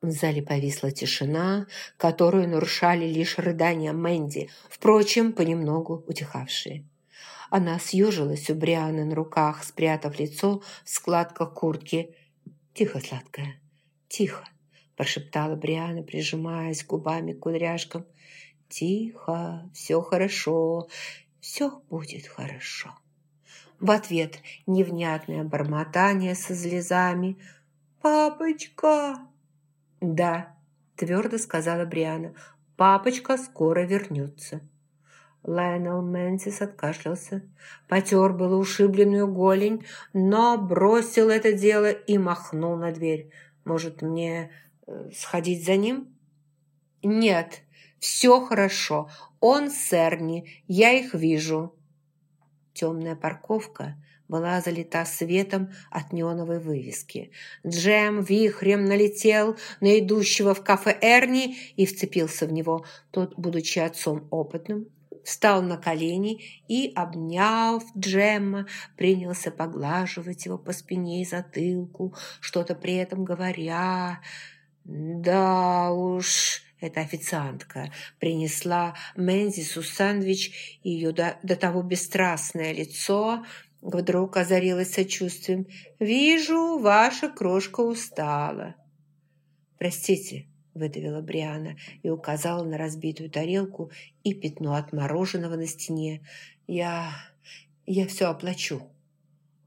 В зале повисла тишина, которую нарушали лишь рыдания Мэнди, впрочем, понемногу утихавшие. Она съежилась у Брианы на руках, спрятав лицо в складках куртки. «Тихо, сладкая, тихо», – прошептала Бриана, прижимаясь губами к кудряшкам. «Тихо, все хорошо, все будет хорошо». В ответ невнятное бормотание со слезами. «Папочка!» «Да», – твердо сказала Бриана, – «папочка скоро вернется». Лайонел Мэнсис откашлялся, потер было ушибленную голень, но бросил это дело и махнул на дверь. «Может, мне э, сходить за ним?» «Нет, все хорошо. Он с Эрни, я их вижу». Темная парковка была залита светом от неоновой вывески. Джем вихрем налетел на идущего в кафе Эрни и вцепился в него. Тот, будучи отцом опытным, встал на колени и, обняв Джемма, принялся поглаживать его по спине и затылку, что-то при этом говоря. «Да уж...» Эта официантка принесла Мензису сэндвич, и ее до, до того бесстрастное лицо вдруг озарилось сочувствием. «Вижу, ваша крошка устала». «Простите», – выдавила Бриана и указала на разбитую тарелку и пятно от мороженого на стене. «Я... я все оплачу».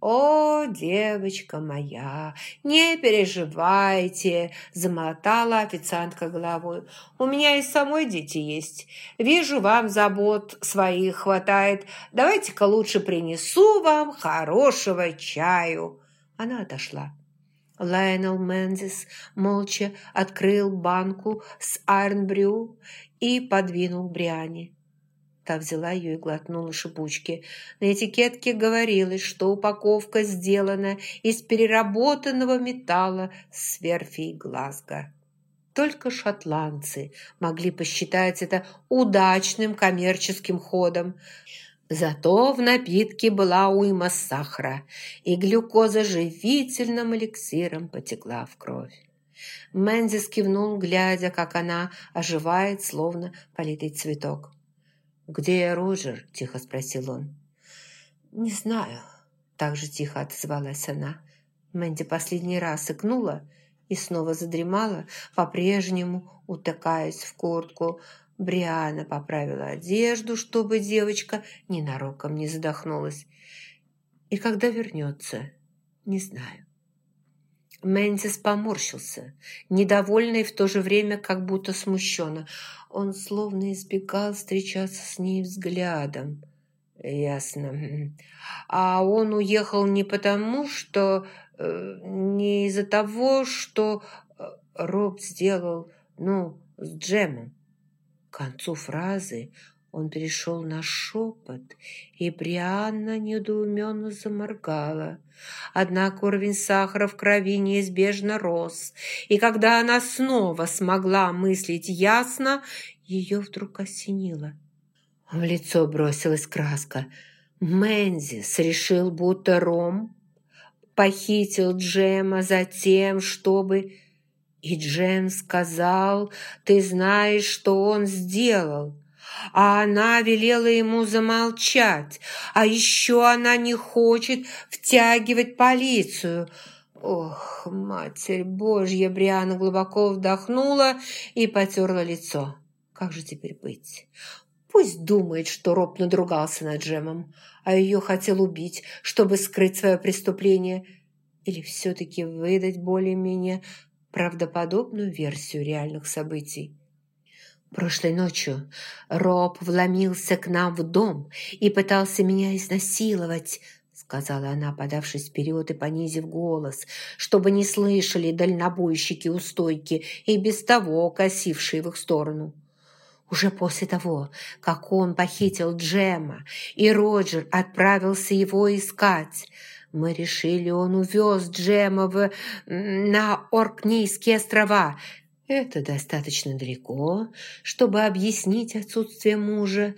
«О, девочка моя, не переживайте!» – замотала официантка головой. «У меня и самой дети есть. Вижу, вам забот своих хватает. Давайте-ка лучше принесу вам хорошего чаю». Она отошла. Лайонел Мензис молча открыл банку с айрнбрю и подвинул Бриане. Та взяла ее и глотнула шипучки. На этикетке говорилось, что упаковка сделана из переработанного металла с верфи Глазго. Только шотландцы могли посчитать это удачным коммерческим ходом. Зато в напитке была уйма сахара, и глюкоза живительным эликсиром потекла в кровь. Мэнзис кивнул, глядя, как она оживает, словно политый цветок. «Где Роджер?» – тихо спросил он. «Не знаю», – так же тихо отозвалась она. Мэнди последний раз икнула и снова задремала, по-прежнему утыкаясь в куртку. Бриана поправила одежду, чтобы девочка ненароком не задохнулась. «И когда вернется?» «Не знаю». Мэнсис поморщился, недовольный в то же время как будто смущенно. Он словно избегал встречаться с ней взглядом. «Ясно. А он уехал не потому, что... Э, не из-за того, что э, Роб сделал, ну, с Джемом». К концу фразы он перешел на шепот, и Брианна недоуменно заморгала. Однако уровень сахара в крови неизбежно рос, и когда она снова смогла мыслить ясно, ее вдруг осенило. В лицо бросилась краска. Мэнзис решил, будто Ром похитил Джема за тем, чтобы... И Джем сказал, ты знаешь, что он сделал а она велела ему замолчать, а еще она не хочет втягивать полицию. Ох, Матерь Божья, Бриана глубоко вдохнула и потерла лицо. Как же теперь быть? Пусть думает, что Роб надругался над Джемом, а ее хотел убить, чтобы скрыть свое преступление. Или все-таки выдать более-менее правдоподобную версию реальных событий. Прошлой ночью Роб вломился к нам в дом и пытался меня изнасиловать, сказала она, подавшись вперед и понизив голос, чтобы не слышали дальнобойщики у стойки и без того косившие в их сторону. Уже после того, как он похитил Джема, и Роджер отправился его искать, мы решили, он увез Джема в, на Оркнейские острова, это достаточно далеко, чтобы объяснить отсутствие мужа.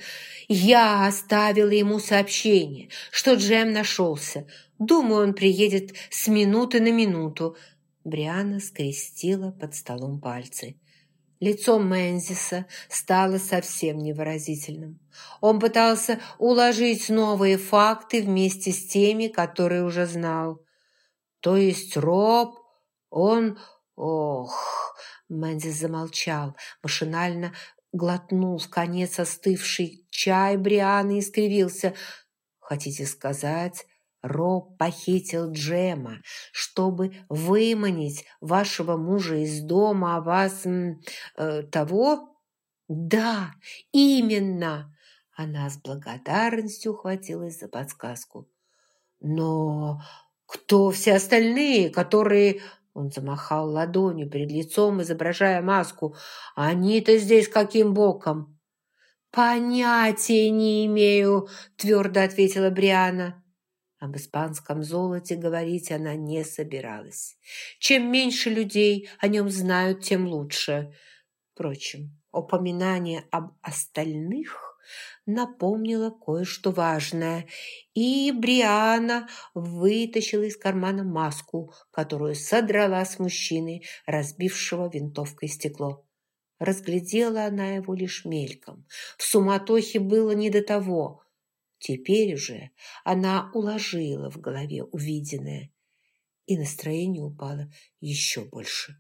Я оставила ему сообщение, что Джем нашелся. Думаю, он приедет с минуты на минуту. Бриана скрестила под столом пальцы. Лицо Мензиса стало совсем невыразительным. Он пытался уложить новые факты вместе с теми, которые уже знал. То есть Роб, он... Ох... Мензис замолчал, машинально глотнул в конец остывший чай Брианы и скривился. «Хотите сказать, Роб похитил Джема, чтобы выманить вашего мужа из дома, а вас... Э, того?» «Да, именно!» Она с благодарностью ухватилась за подсказку. «Но кто все остальные, которые...» Он замахал ладонью перед лицом, изображая маску. «Они-то здесь каким боком?» «Понятия не имею», – твердо ответила Бриана. Об испанском золоте говорить она не собиралась. Чем меньше людей о нем знают, тем лучше. Впрочем, упоминание об остальных напомнило кое-что важное, и Бриана вытащила из кармана маску, которую содрала с мужчины, разбившего винтовкой стекло. Разглядела она его лишь мельком. В суматохе было не до того. Теперь уже она уложила в голове увиденное, и настроение упало еще больше.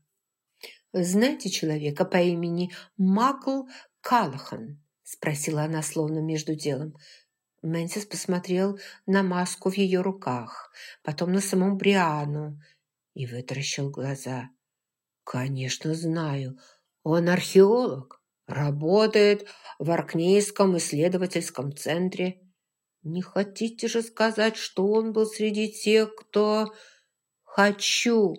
«Знаете человека по имени Макл Калахан?» Спросила она словно между делом. Мэнсис посмотрел на маску в ее руках, потом на саму Бриану и вытаращил глаза. «Конечно, знаю. Он археолог, работает в Аркнейском исследовательском центре. Не хотите же сказать, что он был среди тех, кто... Хочу.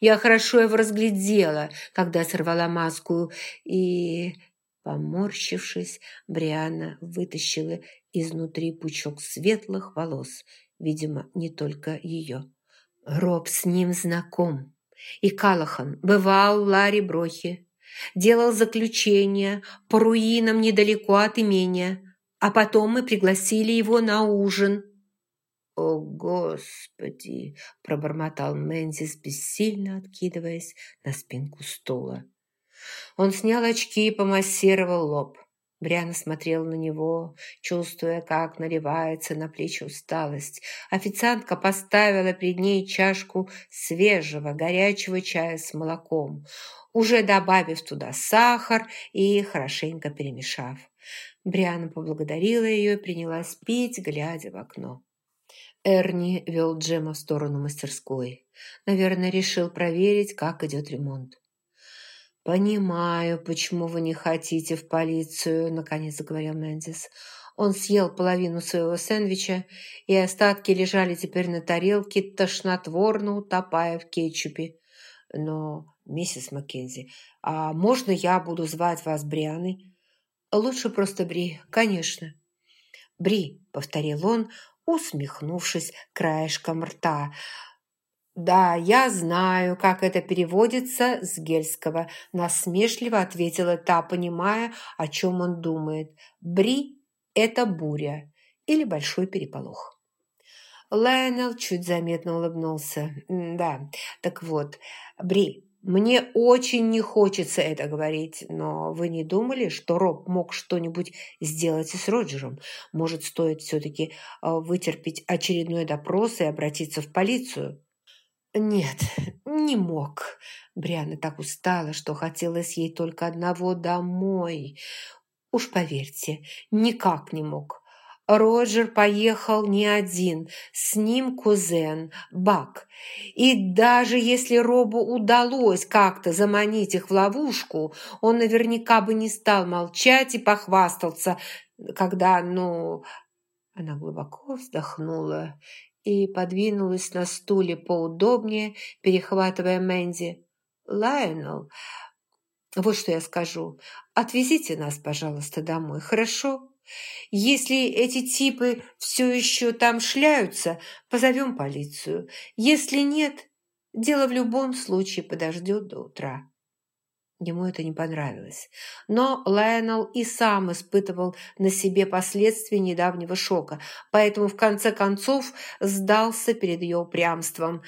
Я хорошо его разглядела, когда сорвала маску, и Поморщившись, Бриана вытащила изнутри пучок светлых волос, видимо, не только ее. Роб с ним знаком. И Калахан бывал в Ларе Брохе, делал заключение по руинам недалеко от имения, а потом мы пригласили его на ужин. «О, Господи!» – пробормотал Мэнзис, бессильно откидываясь на спинку стула. Он снял очки и помассировал лоб. Бриана смотрела на него, чувствуя, как наливается на плечи усталость. Официантка поставила перед ней чашку свежего, горячего чая с молоком, уже добавив туда сахар и хорошенько перемешав. Бриана поблагодарила ее и принялась пить, глядя в окно. Эрни вел Джема в сторону мастерской. Наверное, решил проверить, как идет ремонт. «Понимаю, почему вы не хотите в полицию», – наконец заговорил Мэндис. Он съел половину своего сэндвича, и остатки лежали теперь на тарелке, тошнотворно утопая в кетчупе. «Но, миссис Маккензи, а можно я буду звать вас Брианой?» «Лучше просто Бри, конечно». «Бри», — повторил он, усмехнувшись краешком рта, — «Да, я знаю, как это переводится с гельского», насмешливо ответила та, понимая, о чем он думает. «Бри – это буря или большой переполох». Лайонел чуть заметно улыбнулся. «Да, так вот, Бри, мне очень не хочется это говорить, но вы не думали, что Роб мог что-нибудь сделать и с Роджером? Может, стоит все-таки э, вытерпеть очередной допрос и обратиться в полицию?» Нет, не мог. Бриана так устала, что хотелось ей только одного домой. Уж поверьте, никак не мог. Роджер поехал не один, с ним кузен, Бак. И даже если Робу удалось как-то заманить их в ловушку, он наверняка бы не стал молчать и похвастался, когда, ну... Она глубоко вздохнула и подвинулась на стуле поудобнее, перехватывая Мэнди. «Лайонел, вот что я скажу. Отвезите нас, пожалуйста, домой, хорошо? Если эти типы все еще там шляются, позовем полицию. Если нет, дело в любом случае подождет до утра». Ему это не понравилось. Но Лайонел и сам испытывал на себе последствия недавнего шока, поэтому в конце концов сдался перед ее упрямством.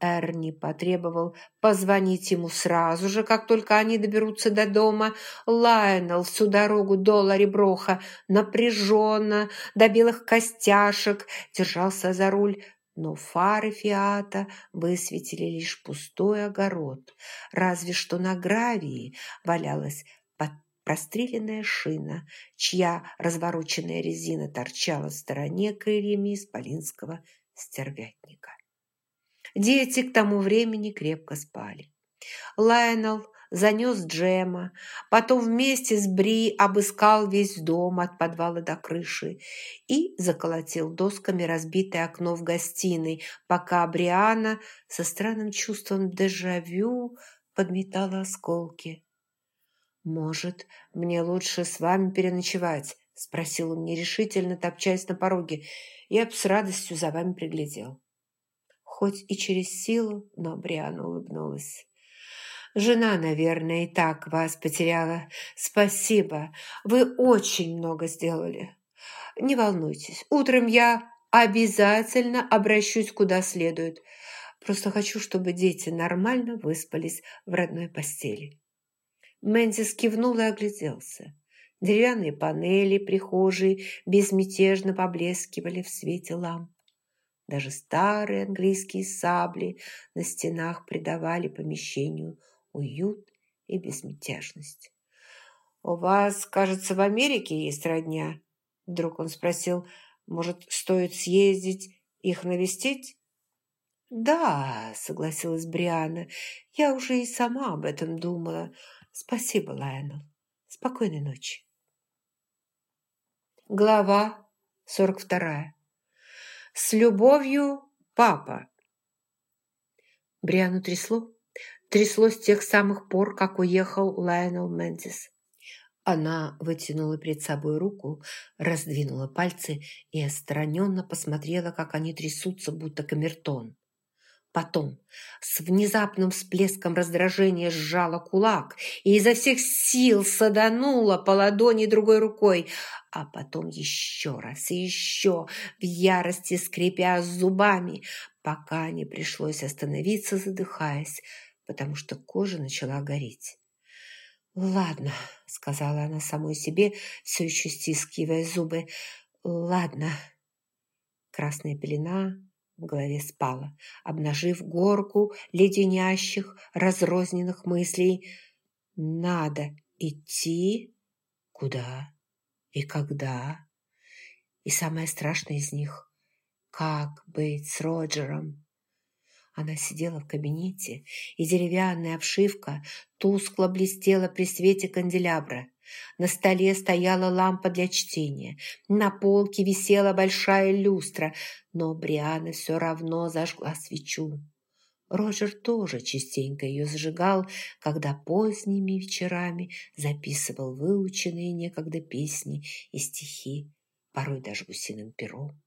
Эрни потребовал позвонить ему сразу же, как только они доберутся до дома. Лайонел всю дорогу до Лариброха напряженно, до белых костяшек, держался за руль, но фары Фиата высветили лишь пустой огород, разве что на гравии валялась простреленная шина, чья развороченная резина торчала в стороне крыльями исполинского стервятника. Дети к тому времени крепко спали. Лайонел занес Джема, потом вместе с Бри обыскал весь дом от подвала до крыши и заколотил досками разбитое окно в гостиной, пока Бриана со странным чувством дежавю подметала осколки. «Может, мне лучше с вами переночевать?» – спросил он нерешительно, топчась на пороге. «Я бы с радостью за вами приглядел» хоть и через силу, но Бриана улыбнулась. «Жена, наверное, и так вас потеряла. Спасибо, вы очень много сделали. Не волнуйтесь, утром я обязательно обращусь куда следует. Просто хочу, чтобы дети нормально выспались в родной постели». Мэнзис кивнул и огляделся. Деревянные панели прихожей безмятежно поблескивали в свете ламп. Даже старые английские сабли на стенах придавали помещению уют и безмятежность. «У вас, кажется, в Америке есть родня?» Вдруг он спросил, «Может, стоит съездить, их навестить?» «Да», — согласилась Бриана, — «я уже и сама об этом думала. Спасибо, Лайонел. Спокойной ночи». Глава сорок вторая. С любовью, папа. Бриану трясло. Трясло с тех самых пор, как уехал Лайонел Мендис. Она вытянула перед собой руку, раздвинула пальцы и отстраненно посмотрела, как они трясутся, будто камертон. Потом с внезапным всплеском раздражения сжала кулак и изо всех сил саданула по ладони другой рукой, а потом еще раз и еще в ярости скрипя зубами, пока не пришлось остановиться, задыхаясь, потому что кожа начала гореть. «Ладно», — сказала она самой себе, все еще стискивая зубы, «ладно». Красная пелена в голове спала, обнажив горку леденящих, разрозненных мыслей. «Надо идти? Куда? И когда?» И самое страшное из них – как быть с Роджером? Она сидела в кабинете, и деревянная обшивка тускло блестела при свете канделябра. На столе стояла лампа для чтения, на полке висела большая люстра, но Бриана все равно зажгла свечу. Роджер тоже частенько ее зажигал, когда поздними вечерами записывал выученные некогда песни и стихи, порой даже гусиным пером.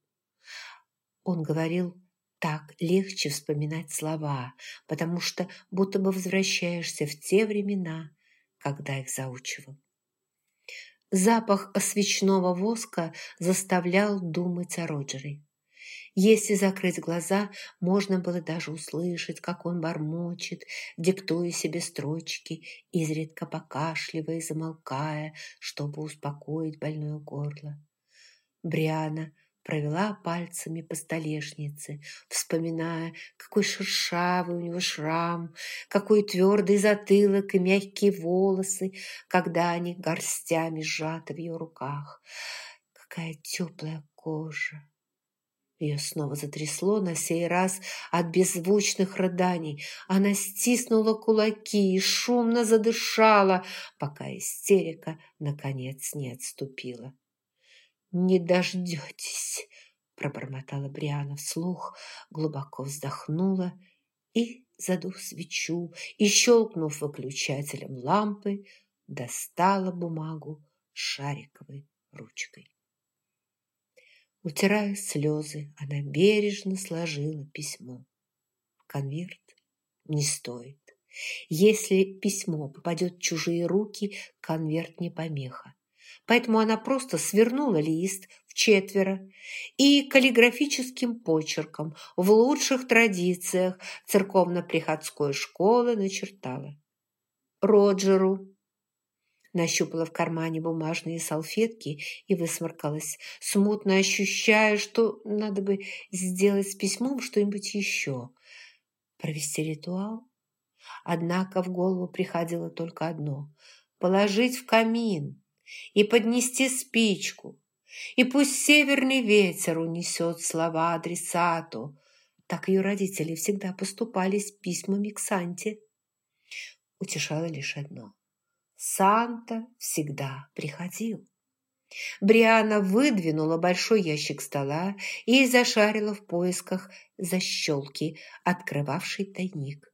Он говорил, так легче вспоминать слова, потому что будто бы возвращаешься в те времена, когда их заучивал. Запах свечного воска заставлял думать о Роджере. Если закрыть глаза, можно было даже услышать, как он бормочет, диктуя себе строчки, изредка покашливая и замолкая, чтобы успокоить больное горло. Бриана провела пальцами по столешнице, вспоминая, какой шершавый у него шрам, какой твердый затылок и мягкие волосы, когда они горстями сжаты в ее руках. Какая теплая кожа! Ее снова затрясло, на сей раз от беззвучных рыданий. Она стиснула кулаки и шумно задышала, пока истерика, наконец, не отступила. «Не дождетесь!» – пробормотала Бриана вслух, глубоко вздохнула и, задув свечу и щелкнув выключателем лампы, достала бумагу шариковой ручкой. Утирая слезы, она бережно сложила письмо. Конверт не стоит. Если письмо попадет в чужие руки, конверт не помеха поэтому она просто свернула лист в четверо и каллиграфическим почерком в лучших традициях церковно-приходской школы начертала. Роджеру. Нащупала в кармане бумажные салфетки и высморкалась, смутно ощущая, что надо бы сделать с письмом что-нибудь еще. Провести ритуал? Однако в голову приходило только одно – положить в камин и поднести спичку. И пусть северный ветер унесет слова адресату. Так ее родители всегда поступали с письмами к Санте. Утешало лишь одно – Санта всегда приходил. Бриана выдвинула большой ящик стола и зашарила в поисках защелки, открывавшей тайник.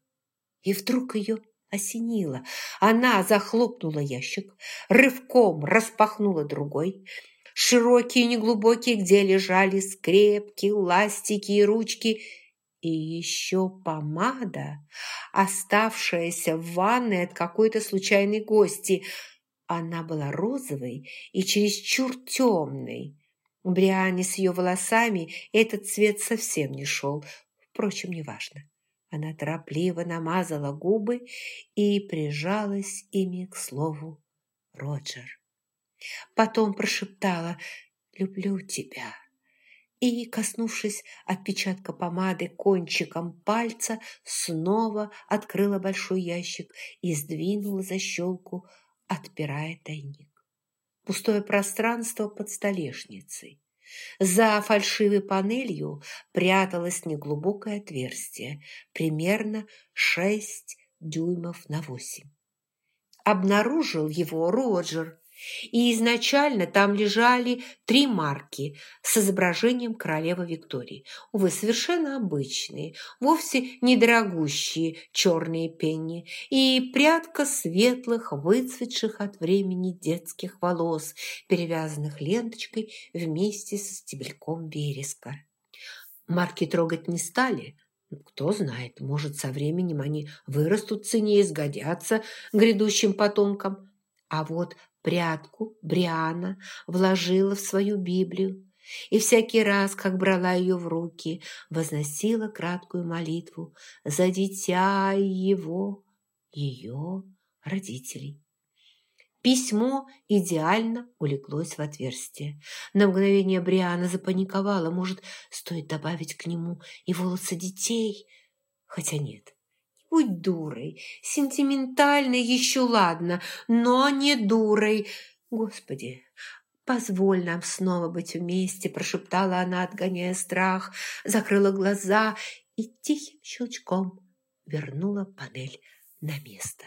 И вдруг ее осенило. Она захлопнула ящик, рывком распахнула другой, широкие и неглубокие, где лежали скрепки, ластики и ручки, и еще помада, оставшаяся в ванной от какой-то случайной гости. Она была розовой и чересчур темной. Бриане с ее волосами этот цвет совсем не шел, впрочем, неважно. Она торопливо намазала губы и прижалась ими к слову «Роджер». Потом прошептала «Люблю тебя» и, коснувшись отпечатка помады кончиком пальца, снова открыла большой ящик и сдвинула защелку, отпирая тайник. Пустое пространство под столешницей. За фальшивой панелью пряталось неглубокое отверстие, примерно шесть дюймов на восемь. Обнаружил его Роджер, и изначально там лежали три марки с изображением королевы Виктории. Увы, совершенно обычные, вовсе недорогущие черные пенни и прядка светлых, выцветших от времени детских волос, перевязанных ленточкой вместе со стебельком вереска. Марки трогать не стали – кто знает, может, со временем они вырастут цене и сгодятся грядущим потомкам. А вот прядку Бриана вложила в свою Библию и всякий раз, как брала ее в руки, возносила краткую молитву за дитя его, ее родителей. Письмо идеально улеглось в отверстие. На мгновение Бриана запаниковала. Может, стоит добавить к нему и волосы детей? Хотя нет, будь дурой, сентиментальной еще ладно, но не дурой. Господи, позволь нам снова быть вместе, прошептала она, отгоняя страх, закрыла глаза и тихим щелчком вернула панель на место.